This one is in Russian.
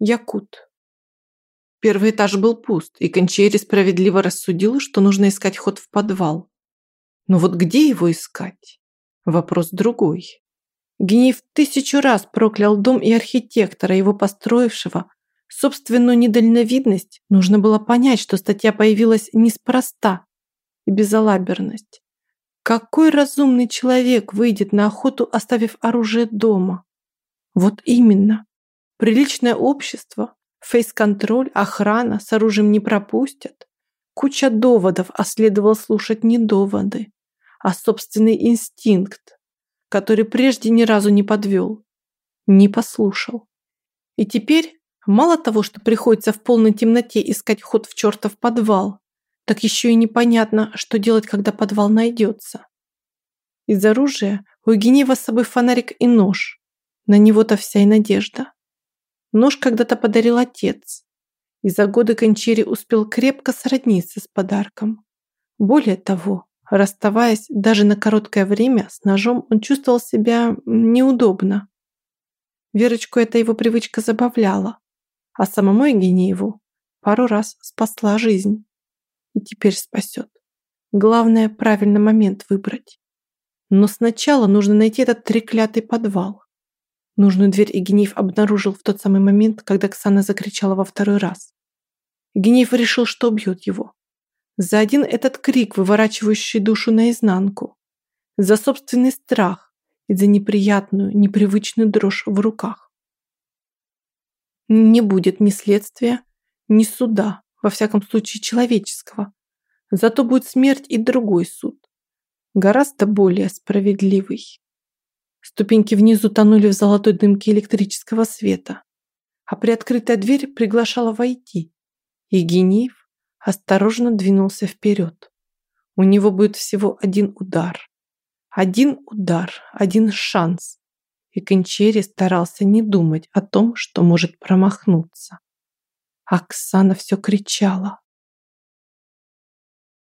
Якут. Первый этаж был пуст, и Кончери справедливо рассудил, что нужно искать ход в подвал. Но вот где его искать? Вопрос другой. Гнев тысячу раз проклял дом и архитектора, его построившего. Собственную недальновидность нужно было понять, что статья появилась неспроста и безалаберность. Какой разумный человек выйдет на охоту, оставив оружие дома? Вот именно. Приличное общество, фейс-контроль, охрана с оружием не пропустят. Куча доводов, а следовало слушать не доводы, а собственный инстинкт, который прежде ни разу не подвел, не послушал. И теперь мало того, что приходится в полной темноте искать ход в чертов подвал, так еще и непонятно, что делать, когда подвал найдется. Из оружия у Евгеньева с собой фонарик и нож. На него-то вся и надежда. Нож когда-то подарил отец. И за годы Кончери успел крепко сродниться с подарком. Более того, расставаясь даже на короткое время с ножом, он чувствовал себя неудобно. Верочку эта его привычка забавляла, а самому Евгеньеву пару раз спасла жизнь и теперь спасет. Главное, правильно момент выбрать. Но сначала нужно найти этот треклятый подвал. Нужную дверь Игнеев обнаружил в тот самый момент, когда Ксана закричала во второй раз. Игнеев решил, что убьет его. За один этот крик, выворачивающий душу наизнанку. За собственный страх и за неприятную, непривычную дрожь в руках. Не будет ни следствия, ни суда, во всяком случае человеческого. Зато будет смерть и другой суд, гораздо более справедливый. Ступеньки внизу тонули в золотой дымке электрического света, а приоткрытая дверь приглашала войти. И Гениев осторожно двинулся вперед. У него будет всего один удар. Один удар, один шанс. И Кончери старался не думать о том, что может промахнуться. Оксана все кричала.